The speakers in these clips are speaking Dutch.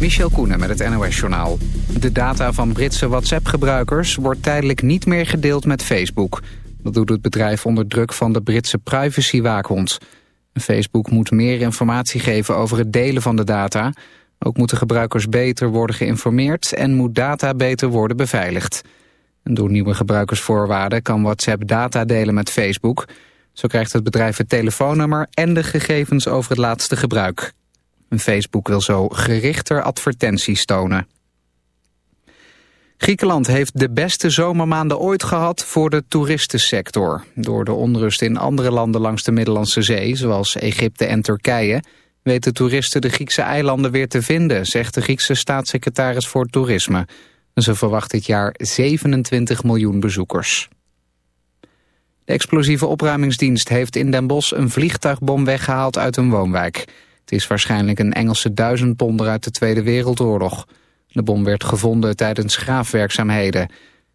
Michel Koenen met het NOS-journaal. De data van Britse WhatsApp-gebruikers wordt tijdelijk niet meer gedeeld met Facebook. Dat doet het bedrijf onder druk van de Britse privacywaakhond. Facebook moet meer informatie geven over het delen van de data. Ook moeten gebruikers beter worden geïnformeerd en moet data beter worden beveiligd. Door nieuwe gebruikersvoorwaarden kan WhatsApp data delen met Facebook... Zo krijgt het bedrijf het telefoonnummer en de gegevens over het laatste gebruik. Facebook wil zo gerichter advertenties tonen. Griekenland heeft de beste zomermaanden ooit gehad voor de toeristensector. Door de onrust in andere landen langs de Middellandse Zee, zoals Egypte en Turkije... weten toeristen de Griekse eilanden weer te vinden, zegt de Griekse staatssecretaris voor toerisme. Ze verwacht dit jaar 27 miljoen bezoekers. De explosieve opruimingsdienst heeft in Den Bosch een vliegtuigbom weggehaald uit een woonwijk. Het is waarschijnlijk een Engelse duizendponder uit de Tweede Wereldoorlog. De bom werd gevonden tijdens graafwerkzaamheden.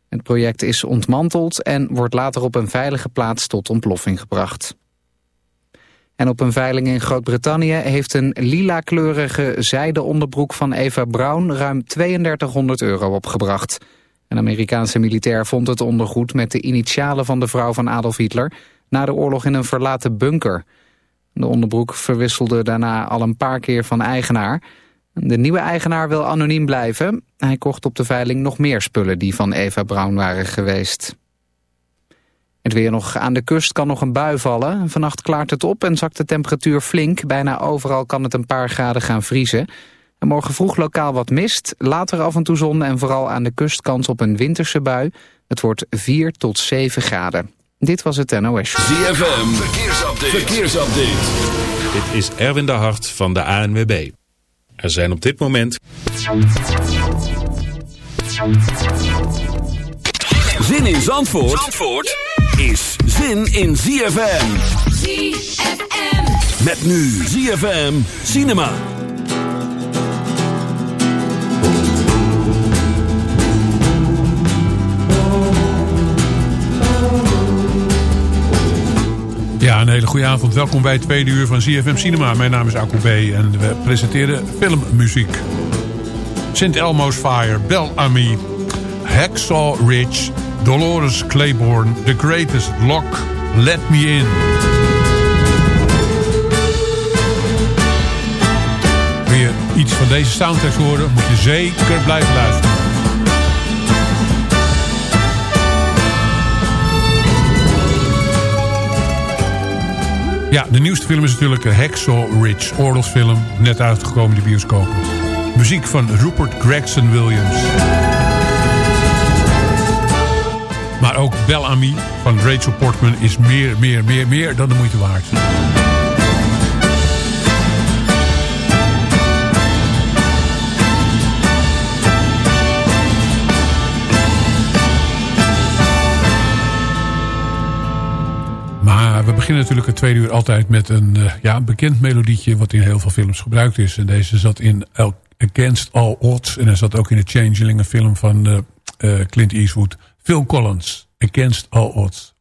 Het project is ontmanteld en wordt later op een veilige plaats tot ontploffing gebracht. En op een veiling in Groot-Brittannië heeft een lila-kleurige zijde onderbroek van Eva Braun ruim 3200 euro opgebracht. Een Amerikaanse militair vond het ondergoed met de initialen van de vrouw van Adolf Hitler na de oorlog in een verlaten bunker. De onderbroek verwisselde daarna al een paar keer van eigenaar. De nieuwe eigenaar wil anoniem blijven. Hij kocht op de veiling nog meer spullen die van Eva Braun waren geweest. Het weer nog aan de kust kan nog een bui vallen. Vannacht klaart het op en zakt de temperatuur flink. Bijna overal kan het een paar graden gaan vriezen morgen vroeg lokaal wat mist, later af en toe zon en vooral aan de kust kans op een winterse bui. Het wordt 4 tot 7 graden. Dit was het NOS. ZFM, verkeersupdate. verkeersupdate. Dit is Erwin de Hart van de ANWB. Er zijn op dit moment... Zin in Zandvoort, Zandvoort is zin in ZFM. ZFM. Met nu ZFM Cinema. Ja, een hele goede avond. Welkom bij het tweede uur van ZFM Cinema. Mijn naam is Akku B en we presenteren filmmuziek. St. Elmo's Fire, Bel Ami, Hacksaw Ridge, Dolores Claiborne, The Greatest Lock, Let Me In. Wil je iets van deze soundtracks horen, moet je zeker blijven luisteren. Ja, de nieuwste film is natuurlijk Hacksaw Ridge, oorlogsfilm, net uitgekomen in de bioscopen. Muziek van Rupert Gregson Williams. Maar ook Bellamy van Rachel Portman is meer, meer, meer, meer dan de moeite waard. Beginnen natuurlijk het tweede uur altijd met een uh, ja, bekend melodietje... wat in heel veel films gebruikt is. En deze zat in Against All Odds. En hij zat ook in de Changeling, een film van uh, uh, Clint Eastwood. Phil Collins, Against All Odds.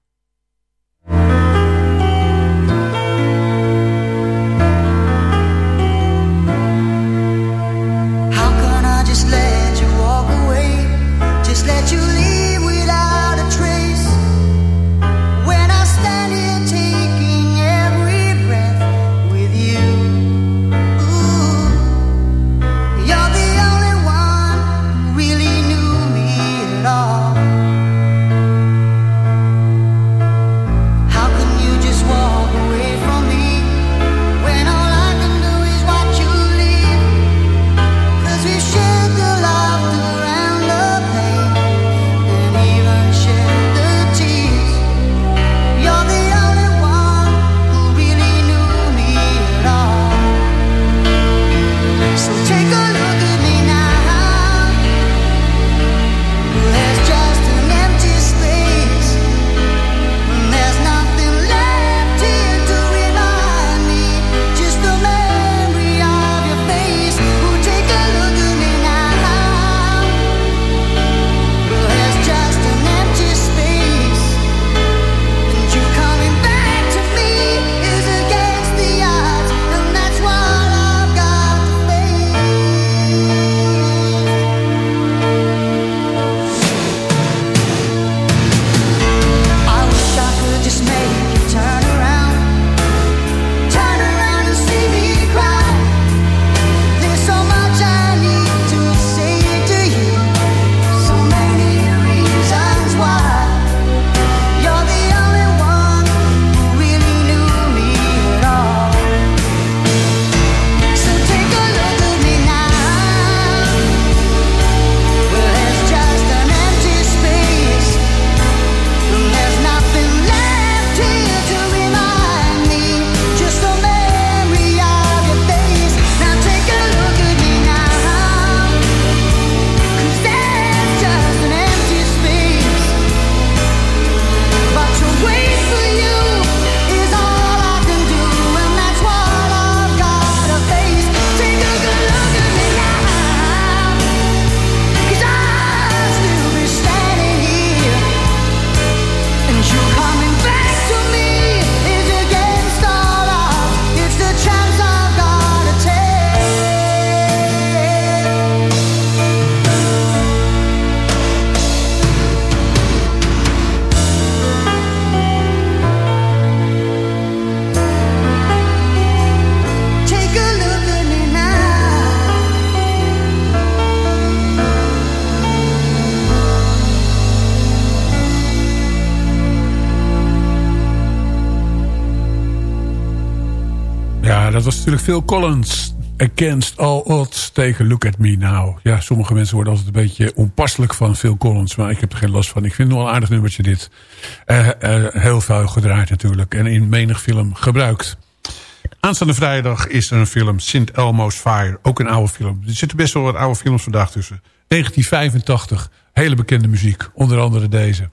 Natuurlijk Phil Collins. Against all odds, a look at me now. Ja, sommige mensen worden altijd een beetje onpasselijk van Phil Collins. Maar ik heb er geen last van. Ik vind het nog een aardig nummertje dit. Uh, uh, heel veel gedraaid natuurlijk. En in menig film gebruikt. Aanstaande vrijdag is er een film, St. Elmo's Fire. Ook een oude film. Er zitten best wel wat oude films vandaag tussen. 1985, hele bekende muziek. Onder andere deze.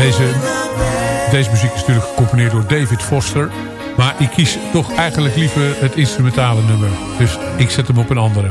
Deze, deze muziek is natuurlijk gecomponeerd door David Foster. Maar ik kies toch eigenlijk liever het instrumentale nummer. Dus ik zet hem op een andere.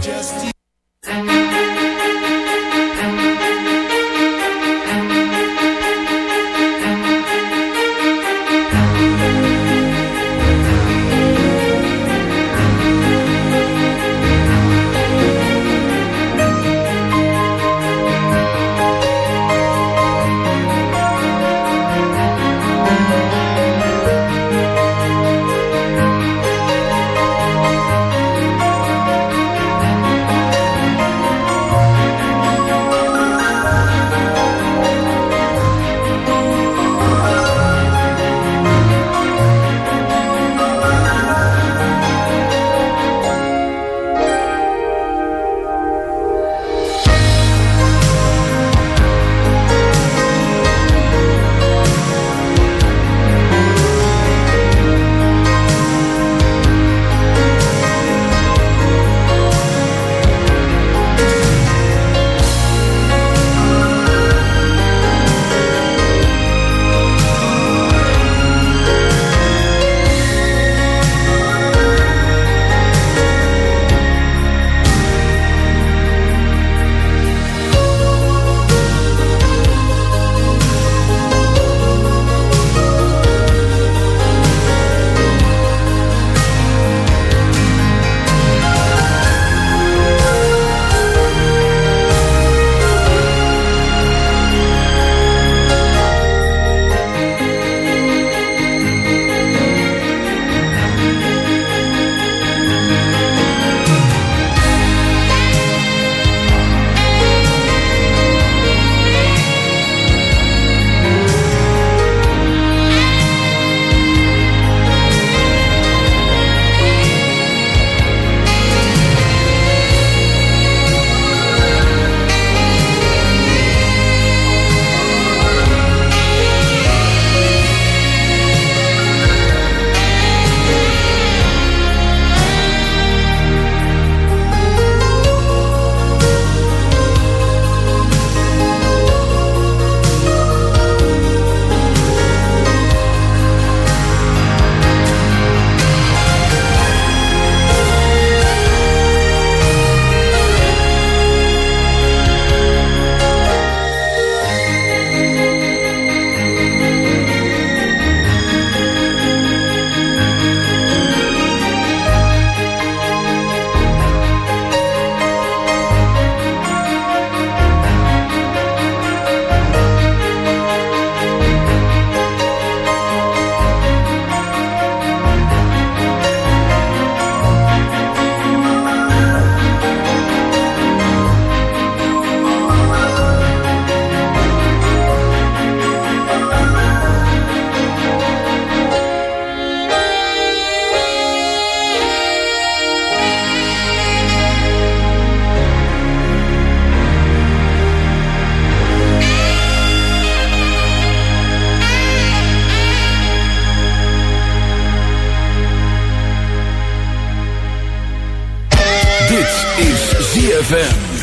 ZFM.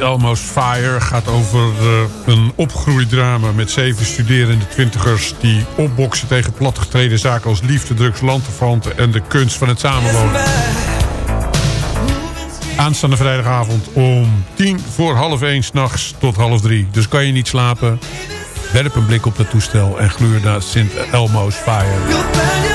Elmo's Fire gaat over uh, een opgroeidrama met zeven studerende twintigers... die opboksen tegen platgetreden zaken als liefde, drugs, landverwanten... en de kunst van het samenwonen. Aanstaande vrijdagavond om tien voor half één s'nachts tot half drie. Dus kan je niet slapen, werp een blik op dat toestel... en gluur naar St. Elmo's Fire.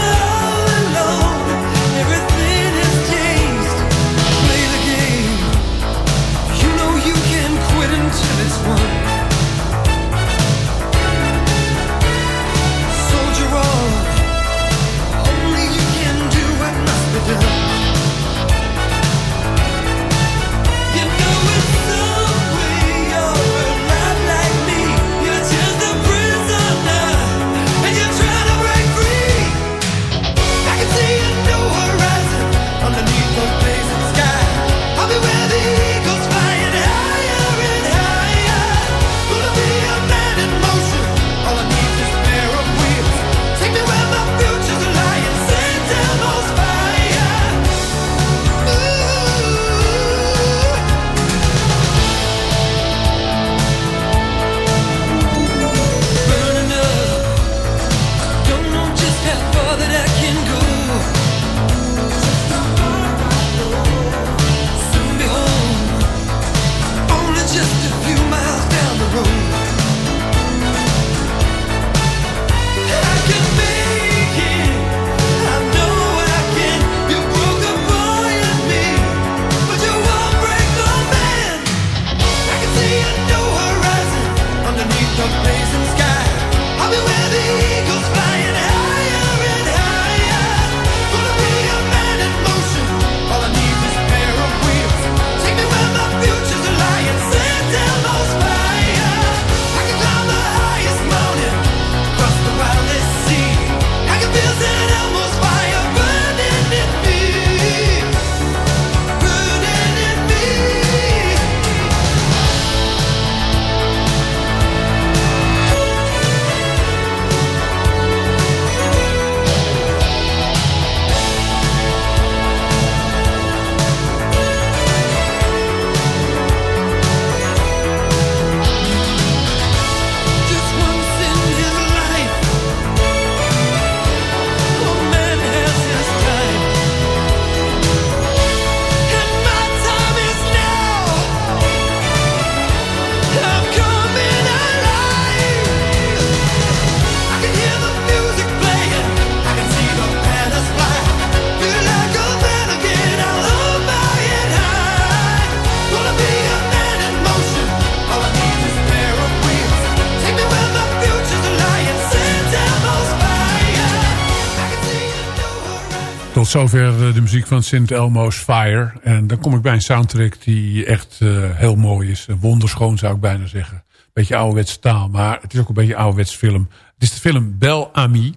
Zover eh, de muziek van St. Elmo's Fire. En dan kom ik bij een soundtrack die echt uh, heel mooi is. Wonderschoon zou ik bijna zeggen. Beetje ouderwetse taal, maar het is ook een beetje ouderwets film. Het is de film Bel Ami.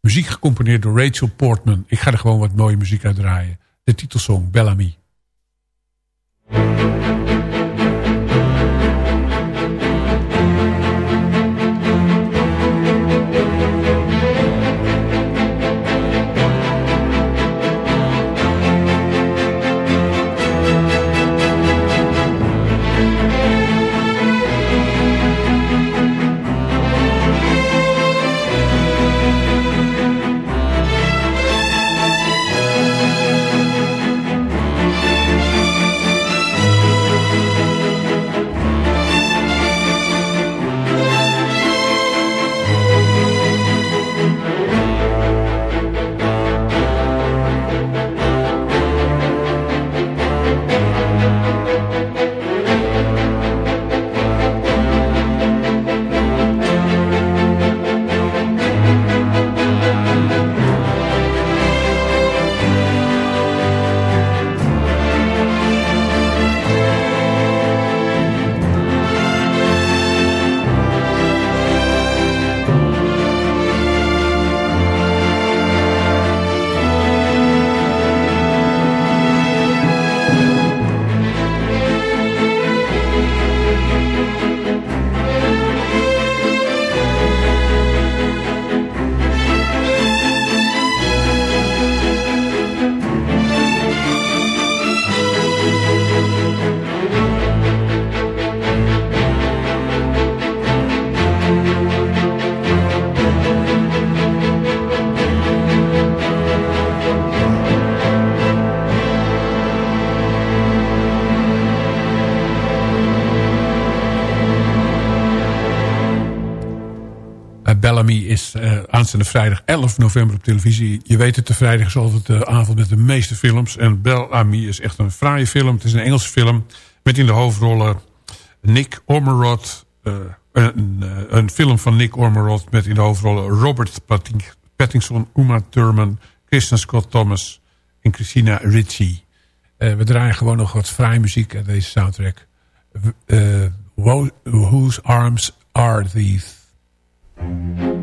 Muziek gecomponeerd door Rachel Portman. Ik ga er gewoon wat mooie muziek uit draaien. De titelsong Bellamy. Bellamy is uh, aanstaande vrijdag 11 november op televisie. Je weet het, de vrijdag is altijd de avond met de meeste films. En Bellamy is echt een fraaie film. Het is een Engelse film met in de hoofdrollen Nick Ormerod. Uh, een, een, film van Nick Ormerod met in de hoofdrollen Robert Pattinson, Uma Thurman, Kristen Scott Thomas en Christina Ricci. we draaien gewoon nog wat fraaie muziek uit deze soundtrack. whose arms are these? Het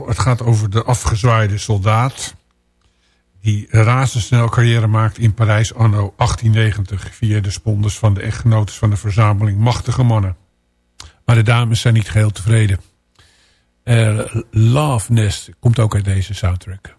Het gaat over de afgezwaaide soldaat... die razendsnel carrière maakt in Parijs anno 1890... via de sponders van de echtgenotes van de verzameling machtige mannen. Maar de dames zijn niet geheel tevreden. Uh, Love Nest komt ook uit deze soundtrack.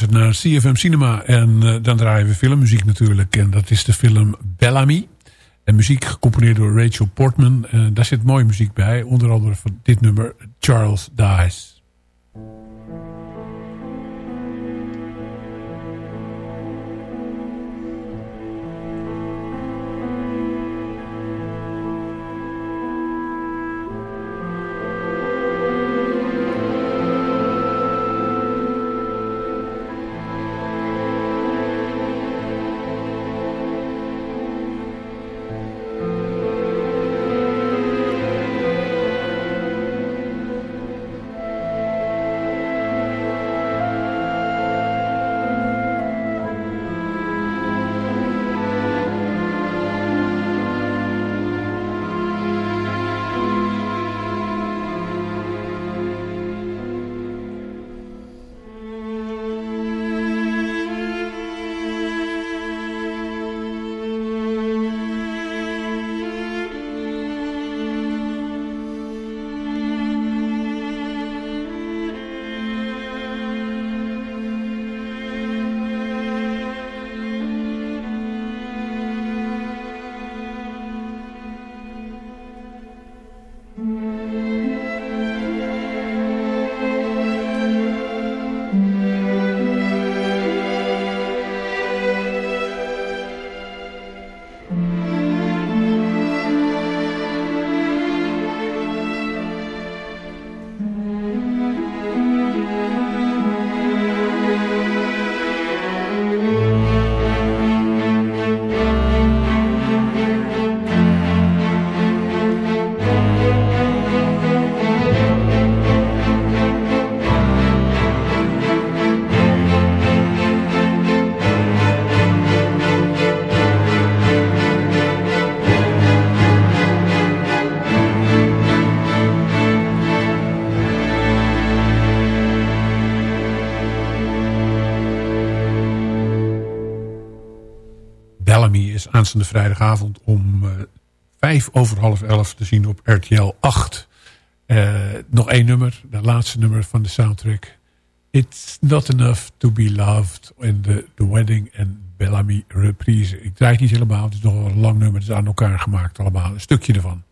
Luistert naar CFM Cinema. En uh, dan draaien we filmmuziek natuurlijk. En dat is de film Bellamy. En muziek gecomponeerd door Rachel Portman. Uh, daar zit mooie muziek bij. Onder andere van dit nummer Charles Dies. Aanstaande vrijdagavond om uh, vijf over half elf te zien op RTL 8. Uh, nog één nummer, de laatste nummer van de soundtrack. It's Not Enough to Be Loved in de The Wedding en Bellamy reprise. Ik draai niet helemaal, het is nog een lang nummer. Het is aan elkaar gemaakt allemaal, een stukje ervan.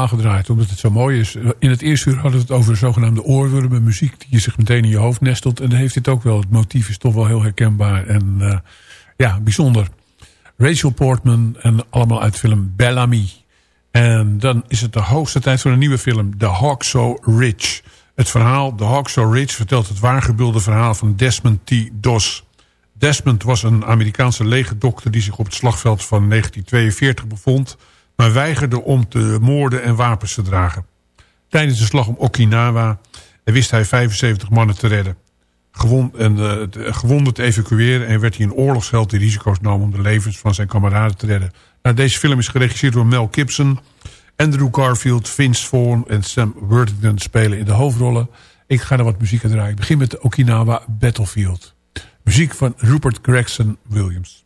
Helemaal. Omdat het zo mooi is. In het eerste uur hadden we het over de zogenaamde oorwormen. Muziek die zich meteen in je hoofd nestelt. En dan heeft dit ook wel. Het motief is toch wel heel herkenbaar. En uh, ja, bijzonder. Rachel Portman en allemaal uit de film Bellamy. En dan is het de hoogste tijd voor een nieuwe film. The Hawk So Rich. Het verhaal The Hawk So Rich vertelt het waargebeelde verhaal van Desmond T. Doss. Desmond was een Amerikaanse legerdokter die zich op het slagveld van 1942 bevond... maar weigerde om te moorden en wapens te dragen. Tijdens de slag om Okinawa wist hij 75 mannen te redden. Gewond, en, uh, gewonden te evacueren en werd hij een oorlogsheld die risico's nam... om de levens van zijn kameraden te redden. Nou, deze film is geregisseerd door Mel Gibson... Andrew Garfield, Vince Vaughn en Sam Worthington spelen in de hoofdrollen. Ik ga er wat muziek aan draaien. Ik begin met de Okinawa Battlefield. Muziek van Rupert Gregson Williams.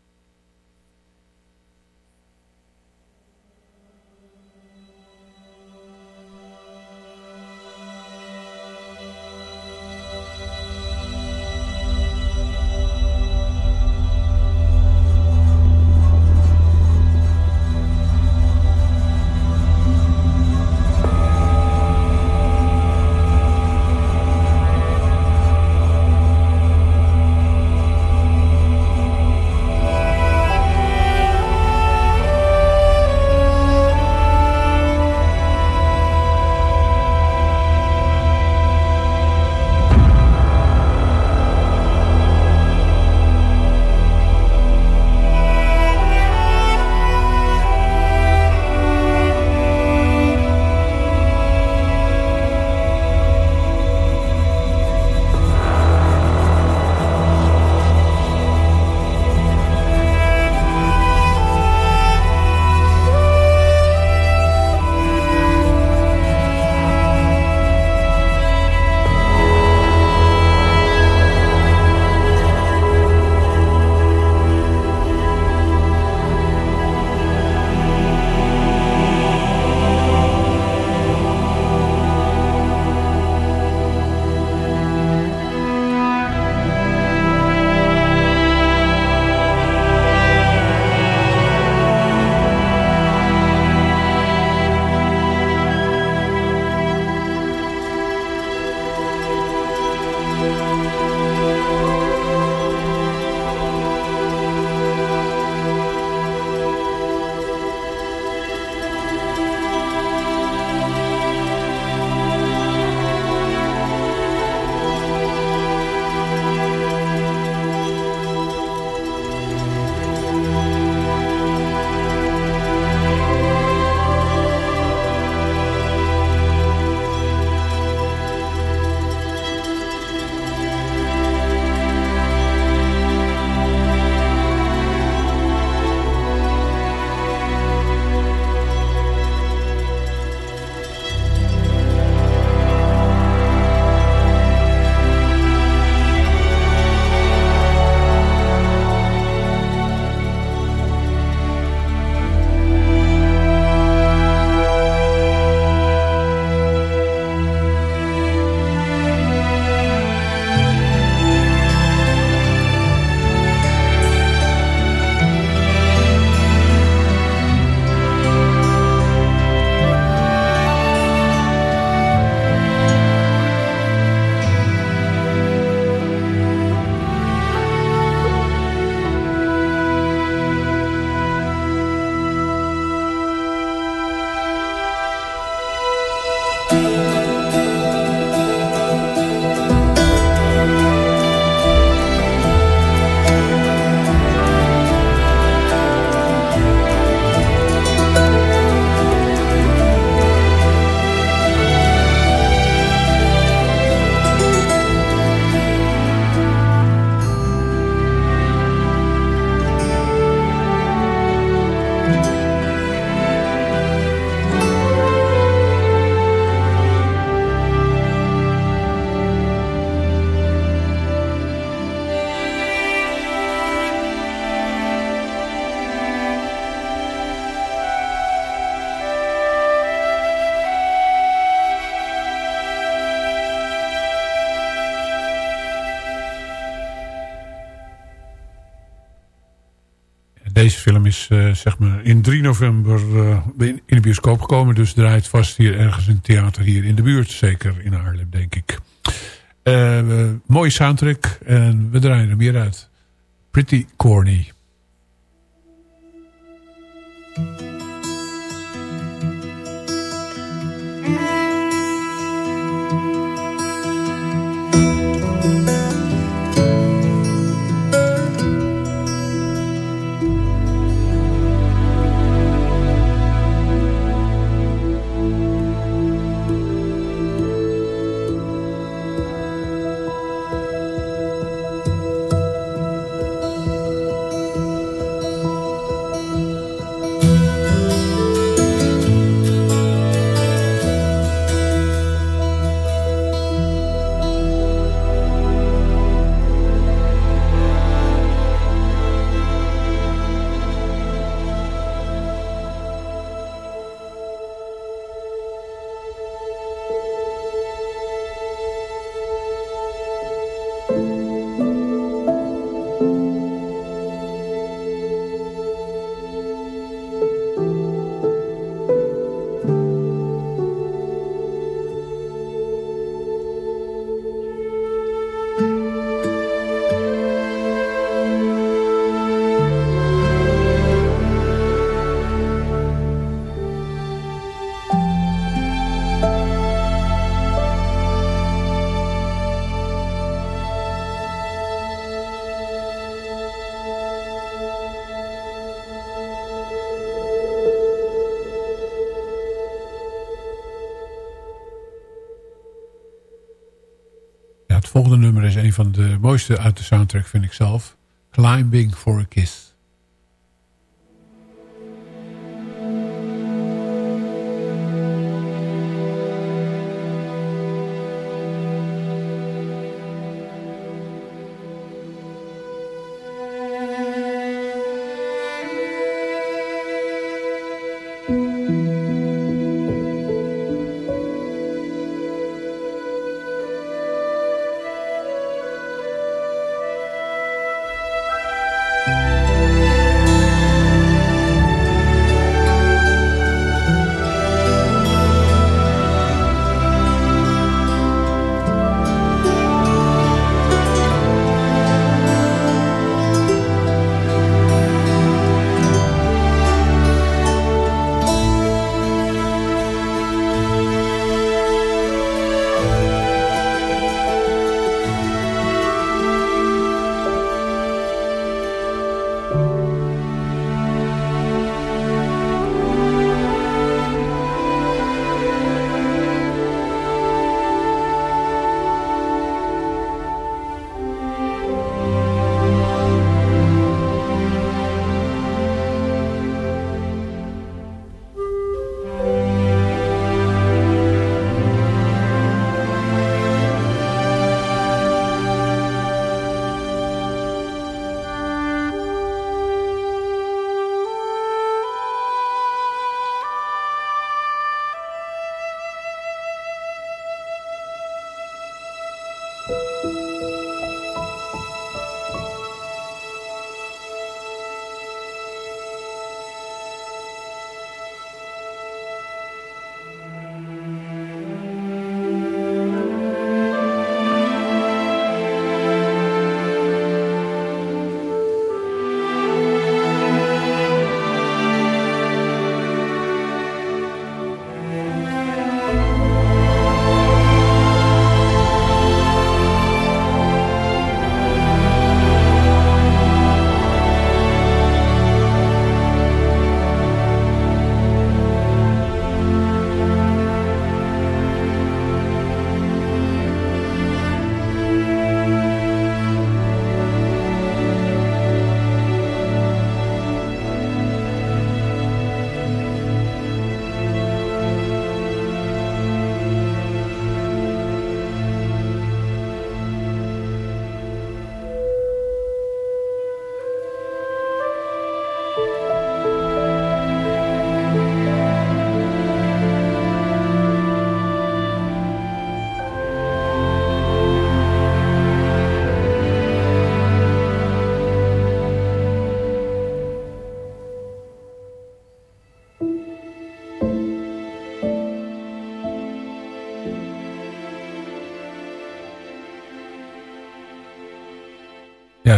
Deze film is zeg maar in 3 november in, de bioscoop gekomen. Dus draait vast hier ergens een theater hier in de buurt. Zeker in Haarlem, denk ik. mooie soundtrack. En we draaien er meer uit. Pretty Corny. Uit de soundtrack, vind ik zelf. Climbing for a Kiss.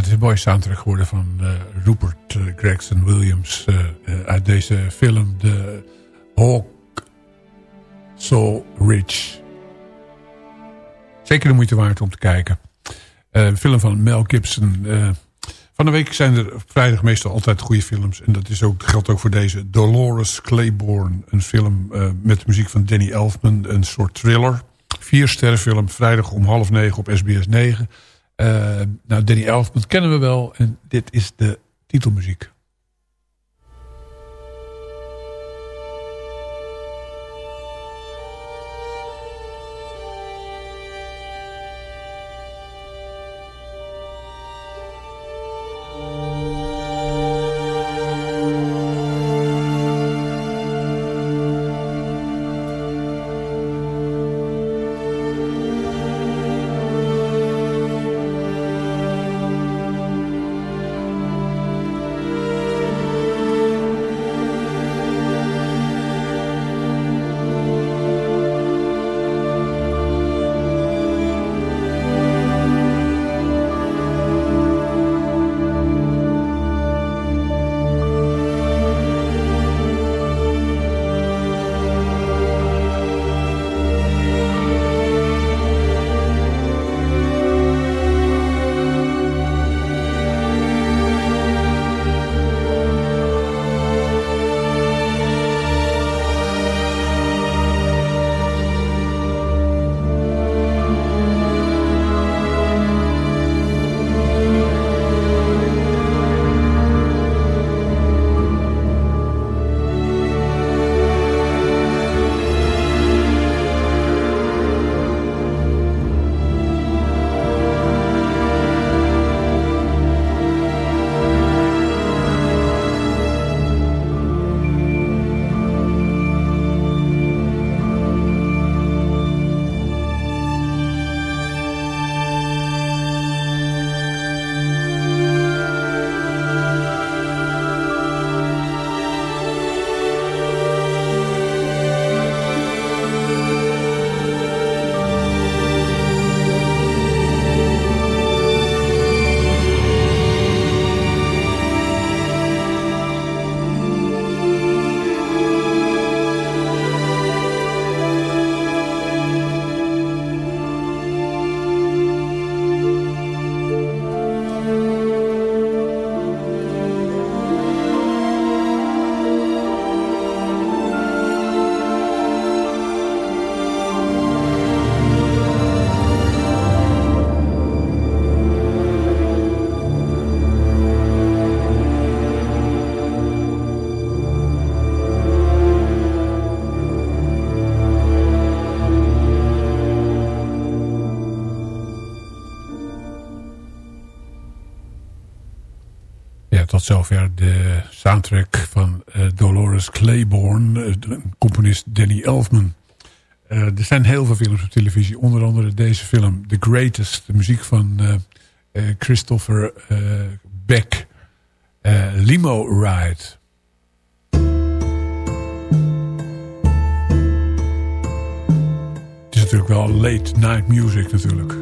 Het is een mooie soundtrack geworden van uh, Rupert uh, Gregson Williams uh, uit deze film The Hawk So Rich. Zeker de moeite waard om te kijken. een film van Mel Gibson. van de week zijn er vrijdag meestal altijd goede films. En dat is ook, geldt ook voor deze. Dolores Claiborne. Een film met muziek van Danny Elfman. Een soort thriller. Vier sterrenfilm. Vrijdag om half negen op SBS 9. Uh, nou, Danny Elfman kennen we wel. En dit is de titelmuziek. Zover de soundtrack van uh, Dolores Claiborne, uh, componist Danny Elfman. Uh, er zijn heel veel films op televisie, onder andere deze film The Greatest, de muziek van Christopher Beck, Limo Ride. Het is natuurlijk wel late night music natuurlijk.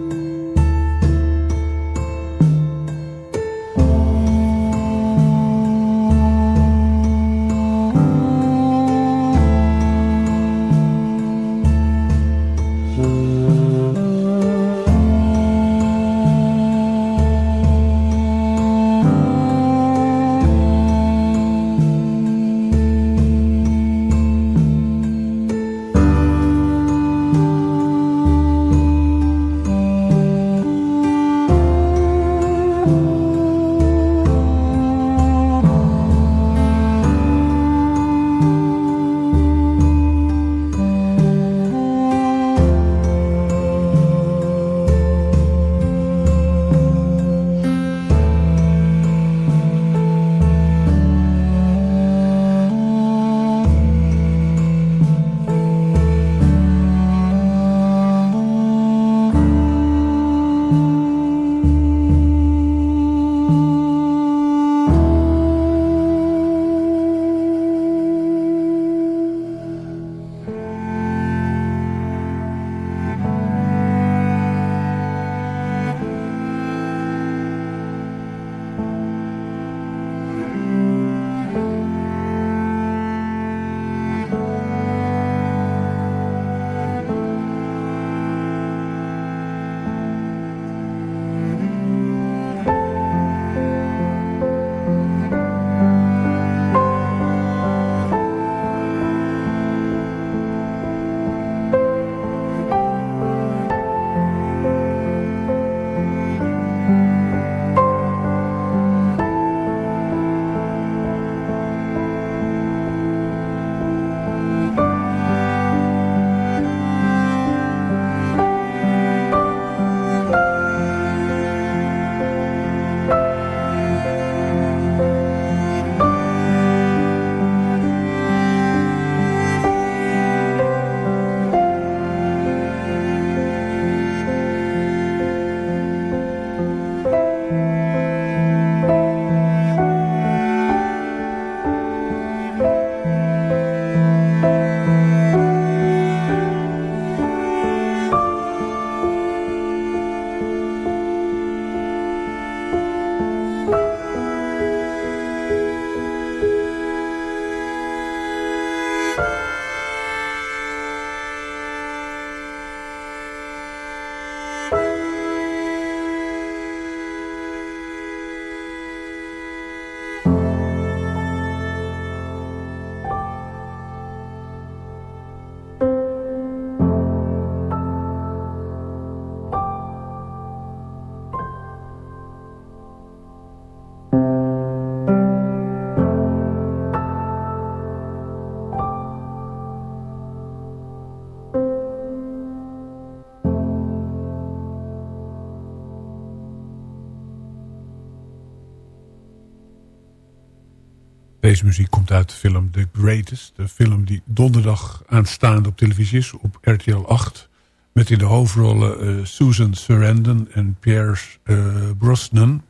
Muziek komt uit de film The Greatest. De film die donderdag aanstaande op televisie is. Op RTL 8. Met in de hoofdrollen uh, Susan Sarandon en Pierre uh, Brosnan.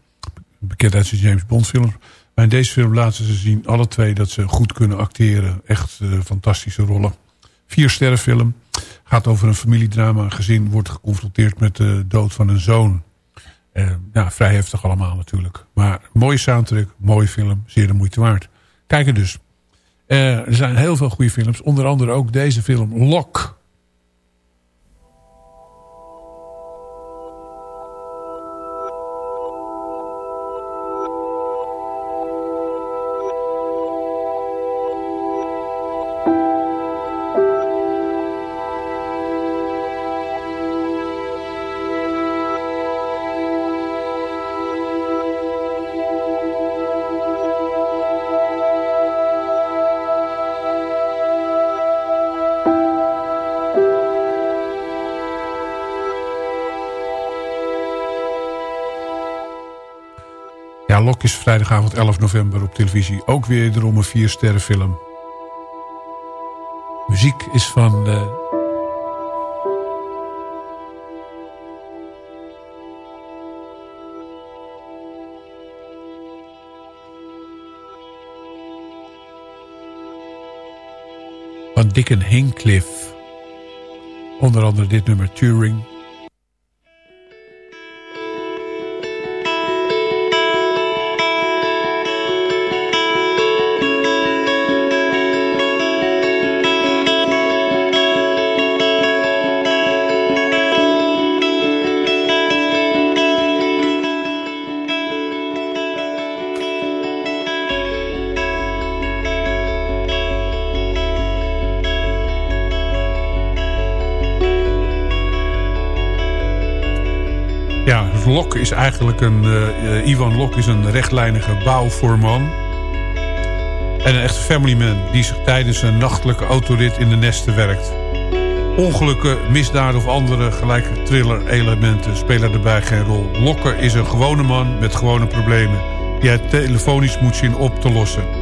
Bekend uit zijn James Bond films. Maar in deze film laten ze zien alle twee dat ze goed kunnen acteren. Echt uh, fantastische rollen. Vier sterren film. Gaat over een familiedrama. Een gezin wordt geconfronteerd met de dood van een zoon. Uh, ja, vrij heftig allemaal natuurlijk. Maar mooie soundtrack, mooie film, zeer de moeite waard. Kijken dus. Uh, er zijn heel veel goede films. Onder andere ook deze film, Lock. Lok is vrijdagavond 11 november op televisie. Ook weer erom een vier sterren film. Muziek is van... Uh... van Dickon Hincliffe. Onder andere dit nummer Turing... Lok is eigenlijk een... Uh, Ivan Lok is een rechtlijnige bouwvoorman. En een echte family man die zich tijdens een nachtelijke autorit in de nesten werkt. Ongelukken, misdaden of andere gelijke thriller-elementen spelen daarbij geen rol. Lokker is een gewone man met gewone problemen... die hij telefonisch moet zien op te lossen.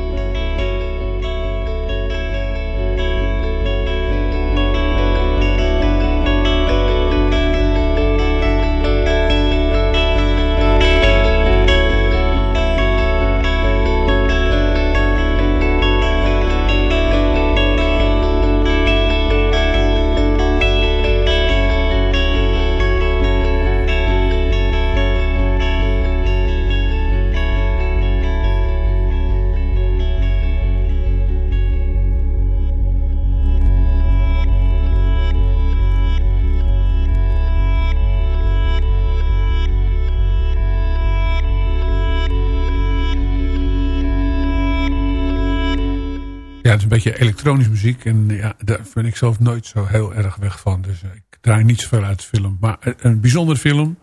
Beetje elektronische muziek. En ja, daar vind ik zelf nooit zo heel erg weg van. Dus eh, ik draai niet zoveel uit de film. Maar een bijzondere film.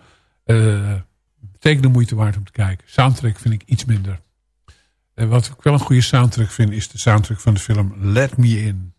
Uh, betekent de moeite waard om te kijken. Soundtrack vind ik iets minder. En wat ik wel een goede soundtrack vind... is de soundtrack van de film Let Me In.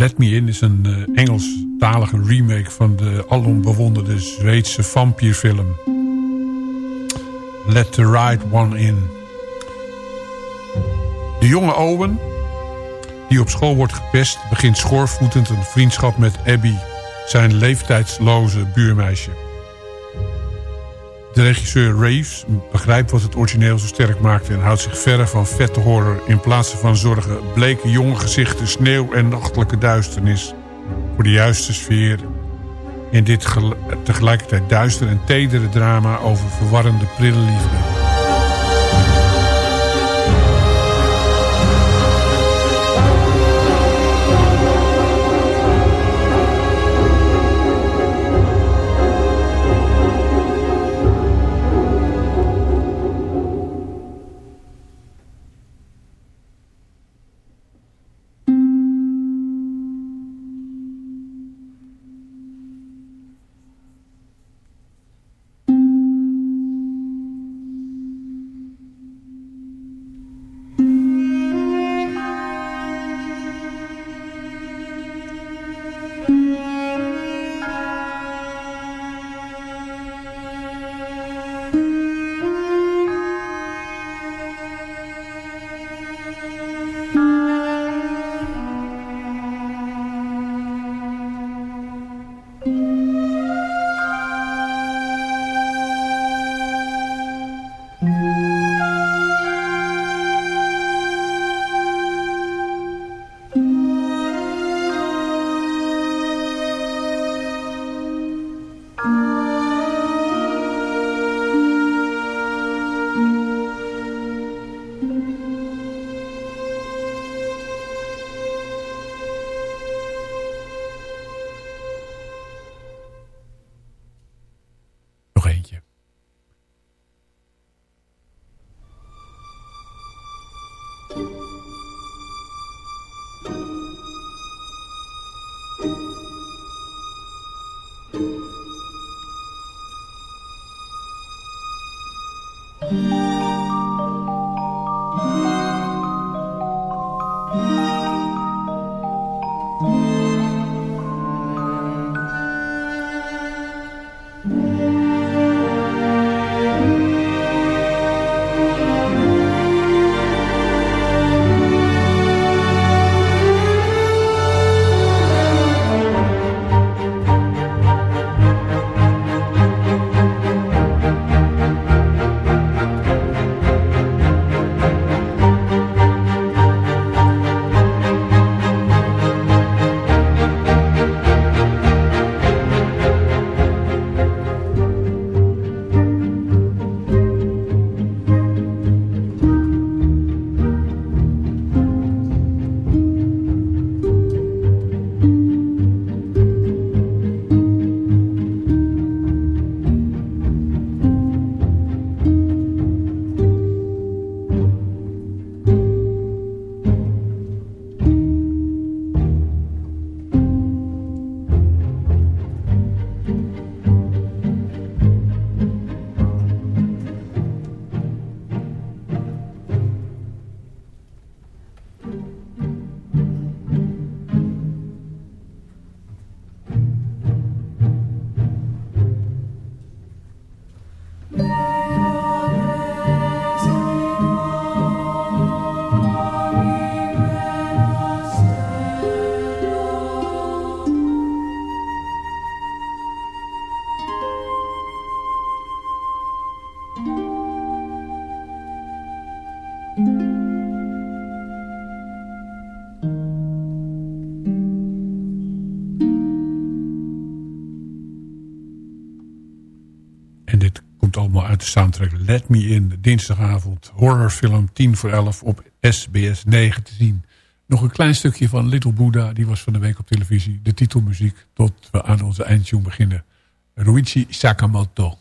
Let Me In is een uh, Engelstalige remake van de alom bewonderde Zweedse vampierfilm. Let the Right One In. De jonge Owen, die op school wordt gepest... begint schoorvoetend een vriendschap met Abby... zijn leeftijdsloze buurmeisje. De regisseur Reeves begrijpt wat het origineel zo sterk maakt... en houdt zich verre van vette horror... in plaats van zorgen bleke jonge gezichten, sneeuw en nachtelijke duisternis... voor de juiste sfeer in dit tegelijkertijd duister en tedere drama... over verwarrende prille liefde. Let Me In. Dinsdagavond horrorfilm 10 voor 11 op SBS 9 te zien. Nog een klein stukje van Little Buddha. Die was van de week op televisie. De titelmuziek tot we aan onze eindtune beginnen. Ruichi Sakamoto.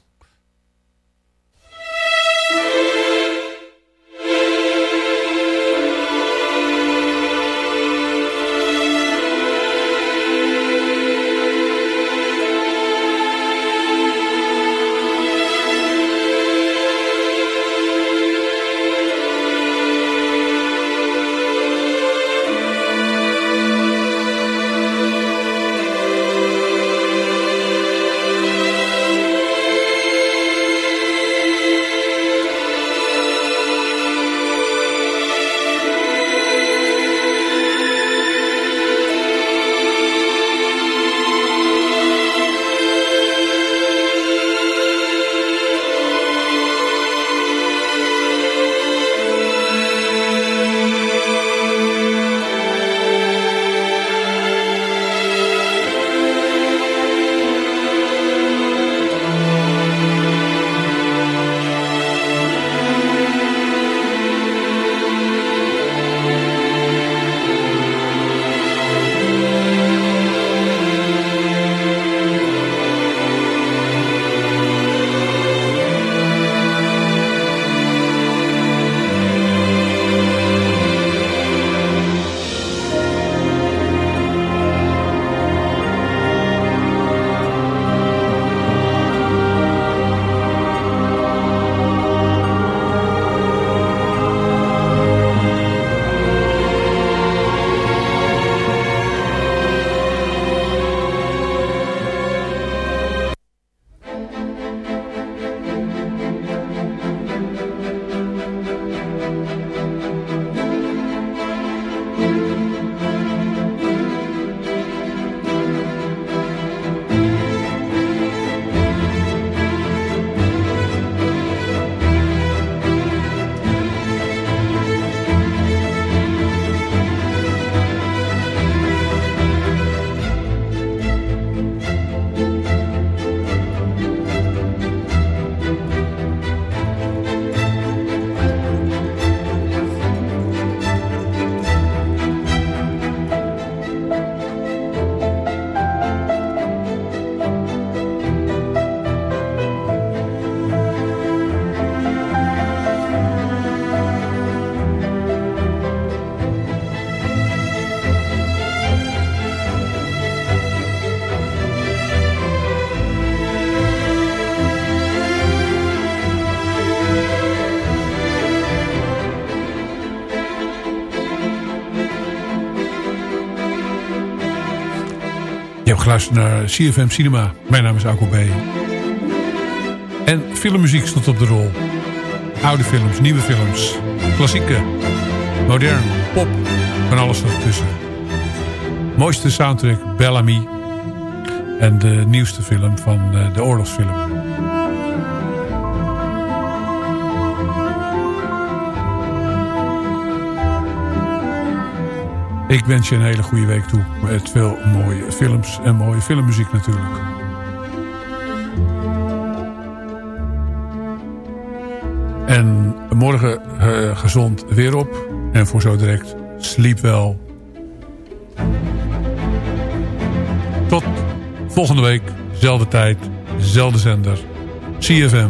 Hebt geluisterd naar CFM Cinema. Mijn naam is Alko B. En filmmuziek stond op de rol. Oude films, nieuwe films, klassieke, modern, pop, van alles ertussen. Mooiste soundtrack Bellamy. En de nieuwste film van eh, de oorlogsfilm. Ik wens je een hele goede week toe. Met veel mooie films en mooie filmmuziek natuurlijk. En morgen uh, gezond weer op. En voor zo direct, sliep wel. Tot volgende week, zelfde tijd, zelfde zender. CFM.